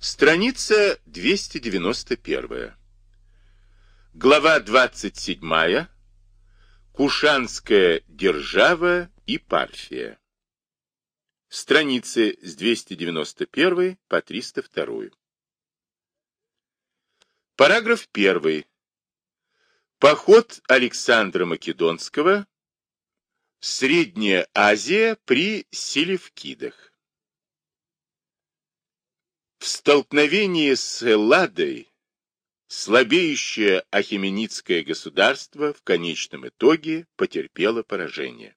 Страница 291. Глава 27. Кушанская держава и Парфия. Страницы с 291 по 302. Параграф 1. Поход Александра Македонского. Средняя Азия при Селевкидах. В столкновении с Элладой слабеющее Ахименидское государство в конечном итоге потерпело поражение.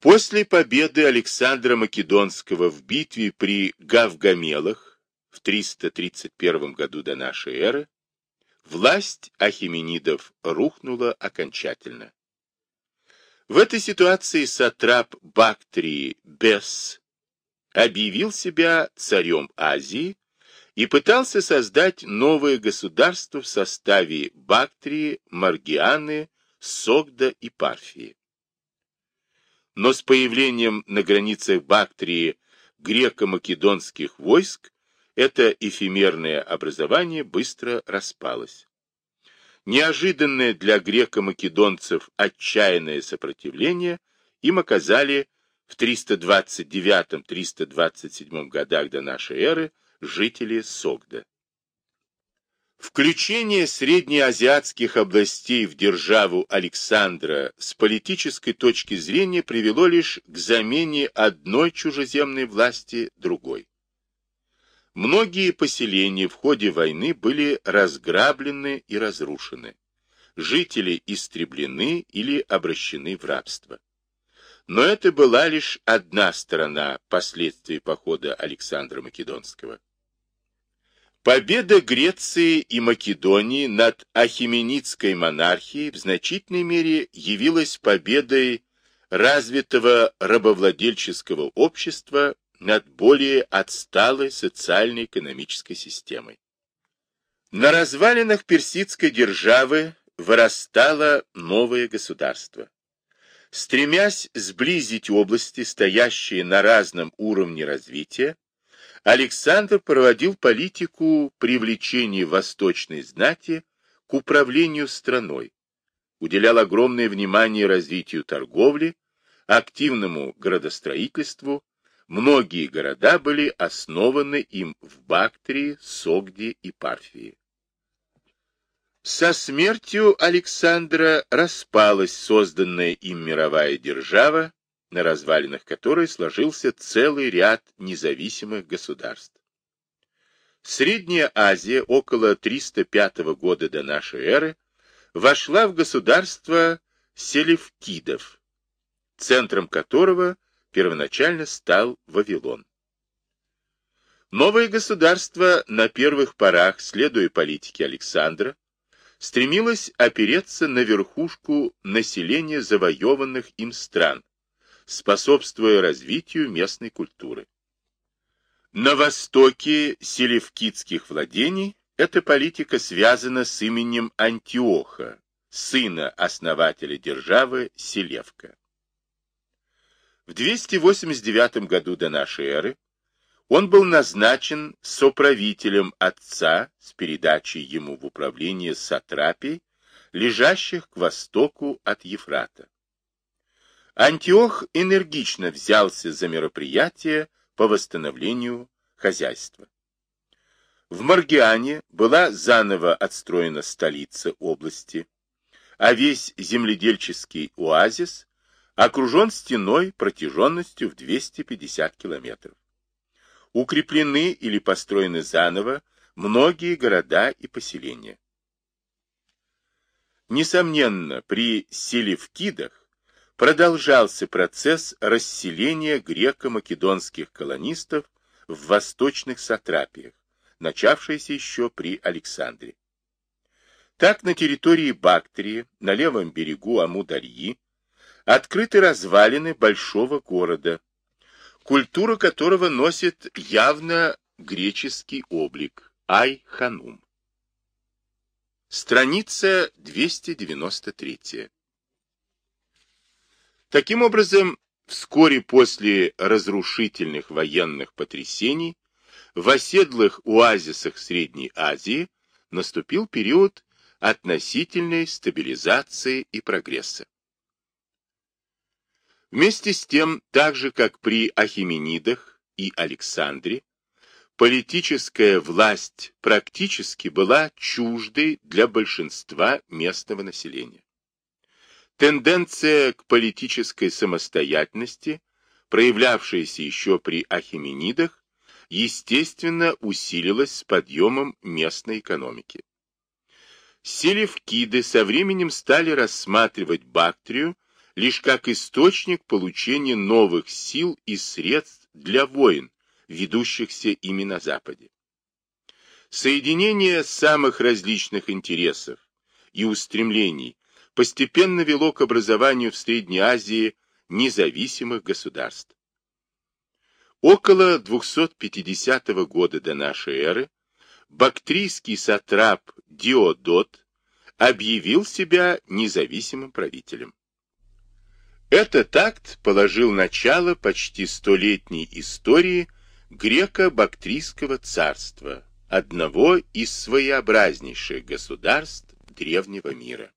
После победы Александра Македонского в битве при Гавгамелах в 331 году до нашей эры власть Ахименидов рухнула окончательно. В этой ситуации сатрап Бактрии Бесс объявил себя царем Азии и пытался создать новое государство в составе Бактрии, Маргианы, Согда и Парфии. Но с появлением на границах Бактрии греко-македонских войск это эфемерное образование быстро распалось. Неожиданное для греко-македонцев отчаянное сопротивление им оказали в 329-327 годах до нашей эры жители Согда. Включение среднеазиатских областей в державу Александра с политической точки зрения привело лишь к замене одной чужеземной власти другой. Многие поселения в ходе войны были разграблены и разрушены, жители истреблены или обращены в рабство. Но это была лишь одна сторона последствий похода Александра Македонского. Победа Греции и Македонии над Ахименидской монархией в значительной мере явилась победой развитого рабовладельческого общества над более отсталой социально-экономической системой. На развалинах персидской державы вырастало новое государство. Стремясь сблизить области, стоящие на разном уровне развития, Александр проводил политику привлечения восточной знати к управлению страной, уделял огромное внимание развитию торговли, активному градостроительству, многие города были основаны им в Бактрии, Согде и Парфии. Со смертью Александра распалась созданная им мировая держава, на развалинах которой сложился целый ряд независимых государств. Средняя Азия около 305 года до нашей эры вошла в государство Селевкидов, центром которого первоначально стал Вавилон. Новое государство на первых порах, следуя политике Александра, стремилась опереться на верхушку населения завоеванных им стран, способствуя развитию местной культуры. На востоке селевкидских владений эта политика связана с именем Антиоха, сына основателя державы Селевка. В 289 году до нашей эры он был назначен соправителем отца с передачей ему в управление сатрапий, лежащих к востоку от Ефрата. Антиох энергично взялся за мероприятие по восстановлению хозяйства. В Маргиане была заново отстроена столица области, а весь земледельческий оазис окружен стеной протяженностью в 250 километров укреплены или построены заново многие города и поселения. Несомненно, при Селевкидах продолжался процесс расселения греко-македонских колонистов в восточных сатрапиях, начавшийся еще при Александре. Так на территории Бактрии, на левом берегу Амударьи, открыты развалины большого города, культура которого носит явно греческий облик Ай-Ханум. Страница 293. Таким образом, вскоре после разрушительных военных потрясений в оседлых оазисах Средней Азии наступил период относительной стабилизации и прогресса. Вместе с тем, так же как при Ахименидах и Александре, политическая власть практически была чуждой для большинства местного населения. Тенденция к политической самостоятельности, проявлявшаяся еще при Ахименидах, естественно усилилась с подъемом местной экономики. Селевкиды со временем стали рассматривать Бактрию лишь как источник получения новых сил и средств для войн, ведущихся ими на Западе. Соединение самых различных интересов и устремлений постепенно вело к образованию в Средней Азии независимых государств. Около 250 года до нашей эры бактрийский сатрап Диодот объявил себя независимым правителем. Этот акт положил начало почти столетней истории греко-бактрийского царства, одного из своеобразнейших государств древнего мира.